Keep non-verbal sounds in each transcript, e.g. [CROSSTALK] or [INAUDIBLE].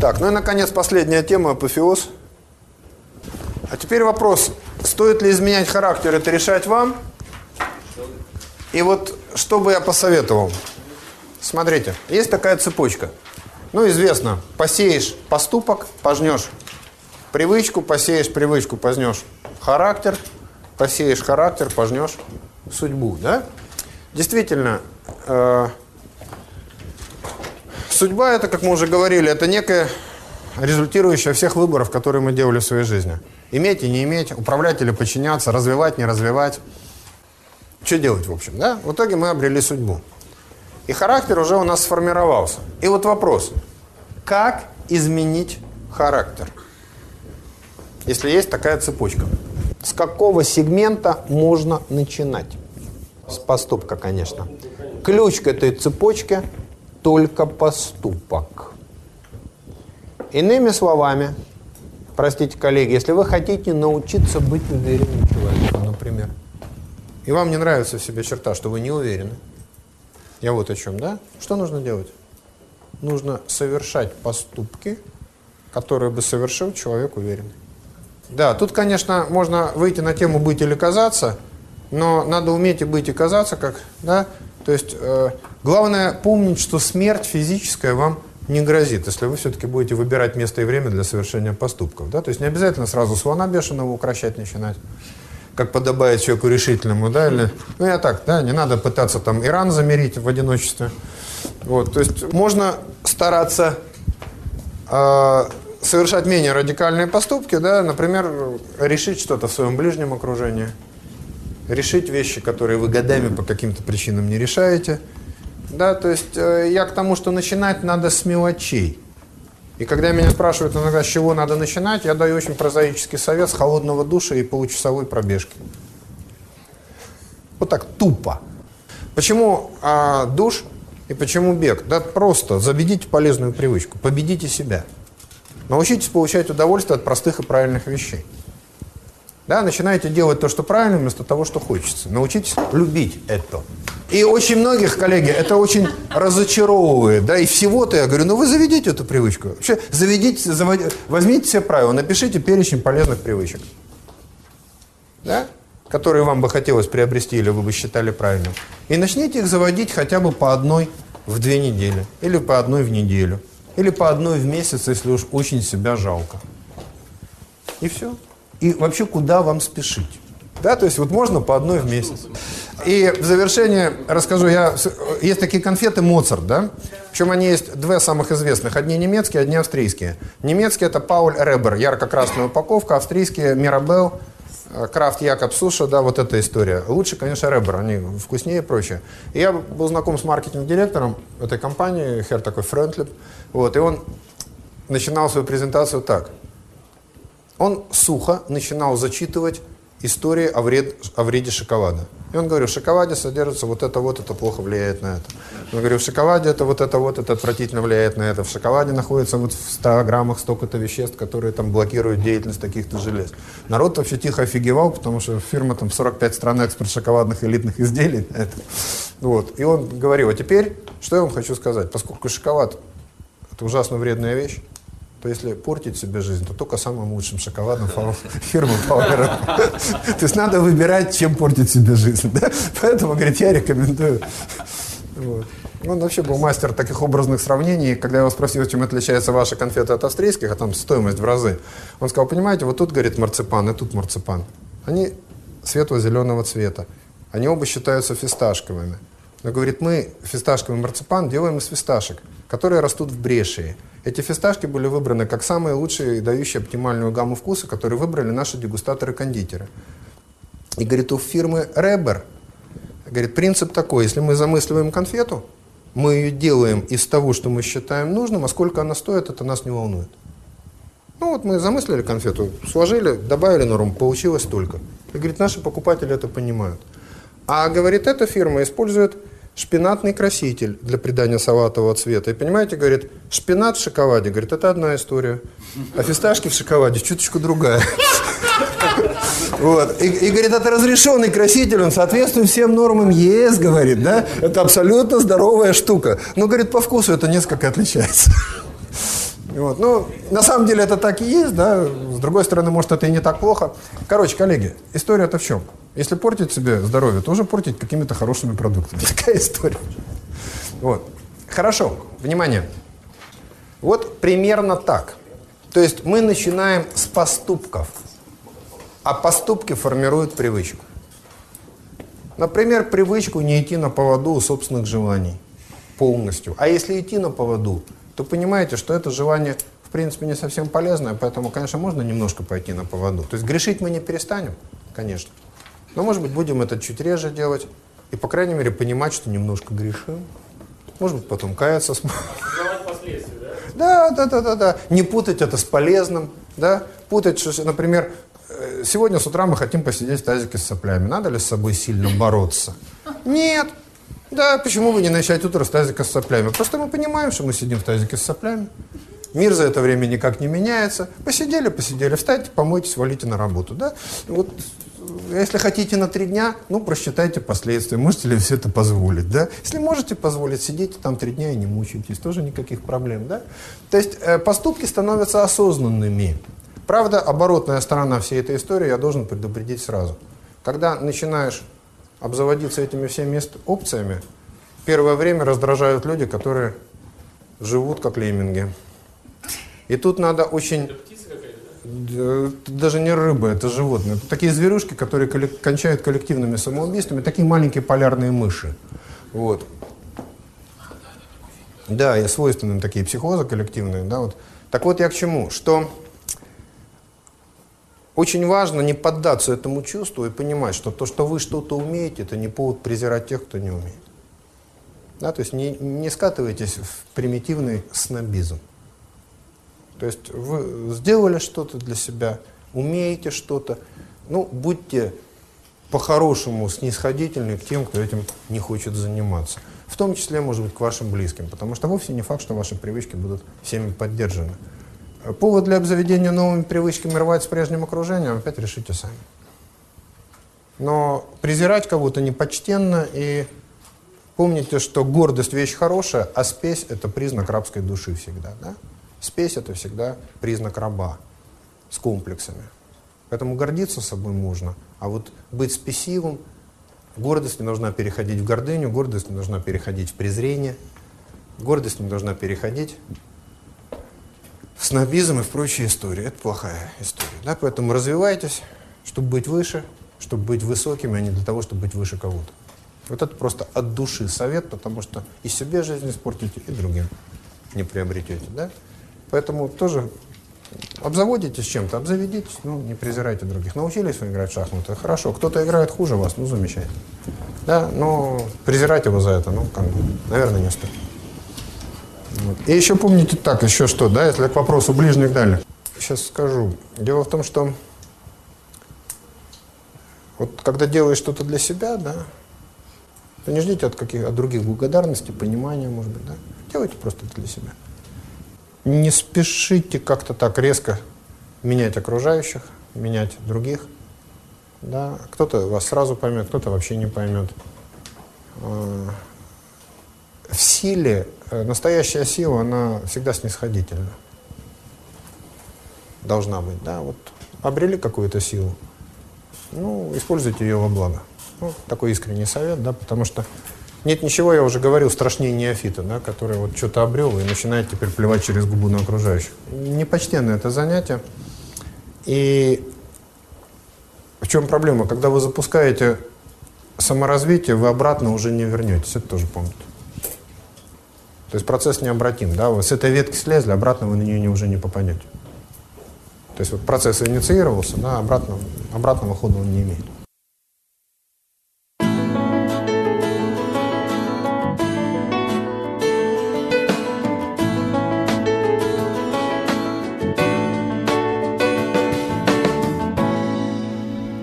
Так, ну и, наконец, последняя тема – апофеоз. А теперь вопрос, стоит ли изменять характер, это решать вам? И вот что бы я посоветовал? Смотрите, есть такая цепочка. Ну, известно, посеешь поступок, пожнешь привычку, посеешь привычку, познешь характер, посеешь характер, пожнешь судьбу, да? Действительно, э, судьба это, как мы уже говорили, это некая результирующая всех выборов, которые мы делали в своей жизни. Иметь и не иметь, управлять или подчиняться, развивать, не развивать. Что делать, в общем, да? В итоге мы обрели судьбу. И характер уже у нас сформировался. И вот вопрос, как изменить характер? Если есть такая цепочка. С какого сегмента можно начинать? С поступка, конечно. Ключ к этой цепочке – только поступок. Иными словами, простите, коллеги, если вы хотите научиться быть уверенным человеком, например, и вам не нравится в себе черта, что вы не уверены, я вот о чем, да? Что нужно делать? Нужно совершать поступки, которые бы совершил человек уверенный. Да, тут, конечно, можно выйти на тему «быть или казаться», но надо уметь и быть, и казаться, как, да? То есть, э, главное помнить, что смерть физическая вам не грозит, если вы все-таки будете выбирать место и время для совершения поступков, да? То есть, не обязательно сразу слона бешеного укращать начинать, как подобает человеку решительному, да? Или, ну, я так, да, не надо пытаться там Иран замерить в одиночестве. Вот, то есть, можно стараться... Э, совершать менее радикальные поступки, да, например, решить что-то в своем ближнем окружении, решить вещи, которые вы годами по каким-то причинам не решаете. Да, то есть э, я к тому, что начинать надо с мелочей. И когда меня спрашивают иногда, с чего надо начинать, я даю очень прозаический совет с холодного душа и получасовой пробежки. Вот так тупо. Почему а, душ и почему бег? Да просто заведите полезную привычку, победите себя. Научитесь получать удовольствие от простых и правильных вещей. Да, начинаете делать то, что правильно, вместо того, что хочется. Научитесь любить это. И очень многих, коллеги, это очень разочаровывает. Да, и всего-то я говорю, ну вы заведите эту привычку. Вообще, заведите, заводи, возьмите все правила, напишите перечень полезных привычек. Да? которые вам бы хотелось приобрести или вы бы считали правильным. И начните их заводить хотя бы по одной в две недели или по одной в неделю. Или по одной в месяц, если уж очень себя жалко. И все. И вообще, куда вам спешить? Да, то есть вот можно по одной в месяц. И в завершение расскажу, я, есть такие конфеты Моцарт, да? Причем они есть две самых известных. Одни немецкие, одни австрийские. Немецкие это Пауль Ребер, ярко-красная упаковка. Австрийские Мирабел, Э, Крафт, Якоб, Суша, да, вот эта история. Лучше, конечно, Ребер, они вкуснее и прочее. И я был знаком с маркетинг-директором этой компании, хер такой Френтлип, вот, и он начинал свою презентацию так. Он сухо начинал зачитывать истории о, вред, о вреде шоколада. И он говорил, в шоколаде содержится вот это, вот это плохо влияет на это. Он говорил, в шоколаде это, вот это, вот это отвратительно влияет на это. В шоколаде находится вот в 100 граммах столько-то веществ, которые там блокируют деятельность таких-то желез. Народ вообще тихо офигевал, потому что фирма там 45 стран экспорт шоколадных элитных изделий. Это. Вот. И он говорил, а теперь, что я вам хочу сказать, поскольку шоколад это ужасно вредная вещь, то если портить себе жизнь, то только самым лучшим шоколадом [LAUGHS] фирмы Power. То есть надо выбирать, чем портить себе жизнь. Поэтому, говорит, я рекомендую. Вот. Он вообще был мастер таких образных сравнений. Когда я его спросил, чем отличается ваша конфета от австрийских, а там стоимость в разы, он сказал, понимаете, вот тут, говорит, марципан, и тут марципан. Они светло-зеленого цвета. Они оба считаются фисташковыми. Но, говорит, мы фисташковый марципан делаем из фисташек, которые растут в брешии. Эти фисташки были выбраны как самые лучшие и дающие оптимальную гамму вкуса, которые выбрали наши дегустаторы-кондитеры. И говорит, у фирмы Ребер, говорит, принцип такой, если мы замысливаем конфету, мы ее делаем из того, что мы считаем нужным, а сколько она стоит, это нас не волнует. Ну вот мы замыслили конфету, сложили, добавили норму, получилось столько. И говорит, наши покупатели это понимают. А говорит, эта фирма использует шпинатный краситель для придания салатового цвета. И понимаете, говорит, шпинат в шоколаде, говорит, это одна история. А фисташки в шоколаде чуточку другая. [LAUGHS] Вот. И, и говорит, это разрешенный краситель, он соответствует всем нормам ЕС, говорит, да? Это абсолютно здоровая штука. Но, говорит, по вкусу это несколько отличается. Вот. Ну, на самом деле это так и есть, да. С другой стороны, может, это и не так плохо. Короче, коллеги, история-то в чем? Если портить себе здоровье, то уже портить какими-то хорошими продуктами. [LAUGHS] Такая история. Вот. Хорошо, внимание. Вот примерно так. То есть мы начинаем с поступков, а поступки формируют привычку. Например, привычку не идти на поводу у собственных желаний полностью. А если идти на поводу, то понимаете, что это желание в принципе не совсем полезное, поэтому, конечно, можно немножко пойти на поводу. То есть грешить мы не перестанем, конечно. Но, может быть, будем это чуть реже делать и, по крайней мере, понимать, что немножко грешим. Может быть, потом каяться. Да, да, да, да, да. Не путать это с полезным, да. Путать, что, например, э, сегодня с утра мы хотим посидеть в тазике с соплями. Надо ли с собой сильно бороться? Нет. Да, почему бы не начать утро с тазика с соплями? Просто мы понимаем, что мы сидим в тазике с соплями. Мир за это время никак не меняется. Посидели, посидели, встаньте, помойтесь, валите на работу. Да? Вот, если хотите на три дня, ну, просчитайте последствия. Можете ли все это позволить? Да? Если можете позволить, сидите там три дня и не мучайтесь. Тоже никаких проблем. Да? То есть э, поступки становятся осознанными. Правда, оборотная сторона всей этой истории я должен предупредить сразу. Когда начинаешь обзаводиться этими всеми опциями, первое время раздражают люди, которые живут как лемминги. И тут надо очень... Даже не рыба, это животные. Это такие зверюшки, которые кончают коллективными самоубийствами, такие маленькие полярные мыши. Вот. Да, и свойственны такие психозы коллективные. Да, вот. Так вот я к чему? Что очень важно не поддаться этому чувству и понимать, что то, что вы что-то умеете, это не повод презирать тех, кто не умеет. Да, то есть не, не скатывайтесь в примитивный снобизм. То есть вы сделали что-то для себя, умеете что-то, ну, будьте по-хорошему снисходительны к тем, кто этим не хочет заниматься. В том числе, может быть, к вашим близким, потому что вовсе не факт, что ваши привычки будут всеми поддержаны. Повод для обзаведения новыми привычками рвать с прежним окружением опять решите сами. Но презирать кого-то непочтенно и помните, что гордость вещь хорошая, а спесь это признак рабской души всегда. Да? Спесь это всегда признак раба с комплексами. Поэтому гордиться собой можно, а вот быть спесивым, гордость не должна переходить в гордыню, гордость не должна переходить в презрение, гордость не должна переходить снобизм и в прочие истории. Это плохая история. Да? Поэтому развивайтесь, чтобы быть выше, чтобы быть высокими, а не для того, чтобы быть выше кого-то. Вот это просто от души совет, потому что и себе жизнь испортите, и другим не приобретете. Да? Поэтому тоже обзаводитесь чем-то, обзаведитесь, ну, не презирайте других. Научились вы играть в шахматы? Хорошо. Кто-то играет хуже вас, ну, замечательно. Да, но презирать его за это, ну, как бы, наверное, не стоит. Вот. И еще помните так, еще что, да, если к вопросу ближних дальних. Сейчас скажу. Дело в том, что вот когда делаешь что-то для себя, да, то не ждите от, каких, от других благодарности, понимания, может быть, да. Делайте просто это для себя. Не спешите как-то так резко менять окружающих, менять других. Да. Кто-то вас сразу поймет, кто-то вообще не поймет. А, в силе, настоящая сила, она всегда снисходительна. Должна быть, да. Вот обрели какую-то силу, ну, используйте ее во благо. Ну, такой искренний совет, да, потому что нет ничего, я уже говорил, страшнее неофита, да, который вот что-то обрел и начинает теперь плевать через губу на окружающих. Непочтенное это занятие. И в чем проблема? Когда вы запускаете саморазвитие, вы обратно уже не вернетесь. Это тоже помните. То есть процесс необратим. Да? Вы с этой ветки слезли, обратно вы на нее уже не попадете. То есть вот процесс инициировался, да, обратно, обратного хода он не имеет.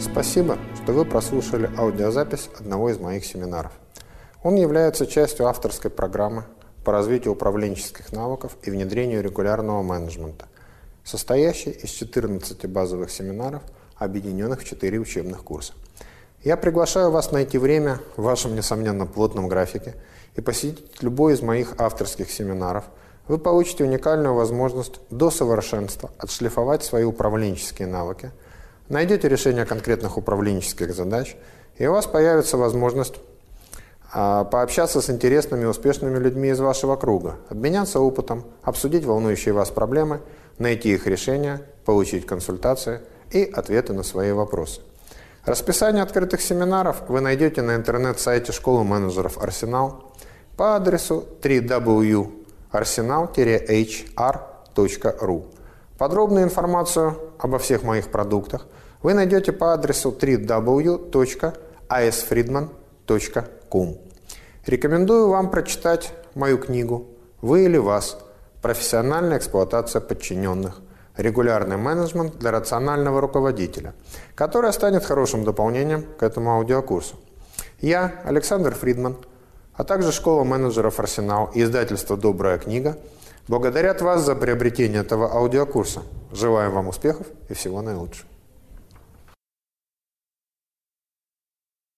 Спасибо, что вы прослушали аудиозапись одного из моих семинаров. Он является частью авторской программы по развитию управленческих навыков и внедрению регулярного менеджмента, состоящий из 14 базовых семинаров, объединенных в 4 учебных курса. Я приглашаю вас найти время в вашем, несомненно, плотном графике и посетить любой из моих авторских семинаров, вы получите уникальную возможность до совершенства отшлифовать свои управленческие навыки, найдете решение конкретных управленческих задач, и у вас появится возможность пообщаться с интересными успешными людьми из вашего круга, обменяться опытом, обсудить волнующие вас проблемы, найти их решения, получить консультации и ответы на свои вопросы. Расписание открытых семинаров вы найдете на интернет-сайте школы менеджеров «Арсенал» по адресу www.arsenal-hr.ru. Подробную информацию обо всех моих продуктах вы найдете по адресу www.asfriedman.com. Рекомендую вам прочитать мою книгу «Вы или вас. Профессиональная эксплуатация подчиненных. Регулярный менеджмент для рационального руководителя», которая станет хорошим дополнением к этому аудиокурсу. Я, Александр Фридман, а также школа менеджеров «Арсенал» и издательство «Добрая книга» благодарят вас за приобретение этого аудиокурса. Желаем вам успехов и всего наилучшего.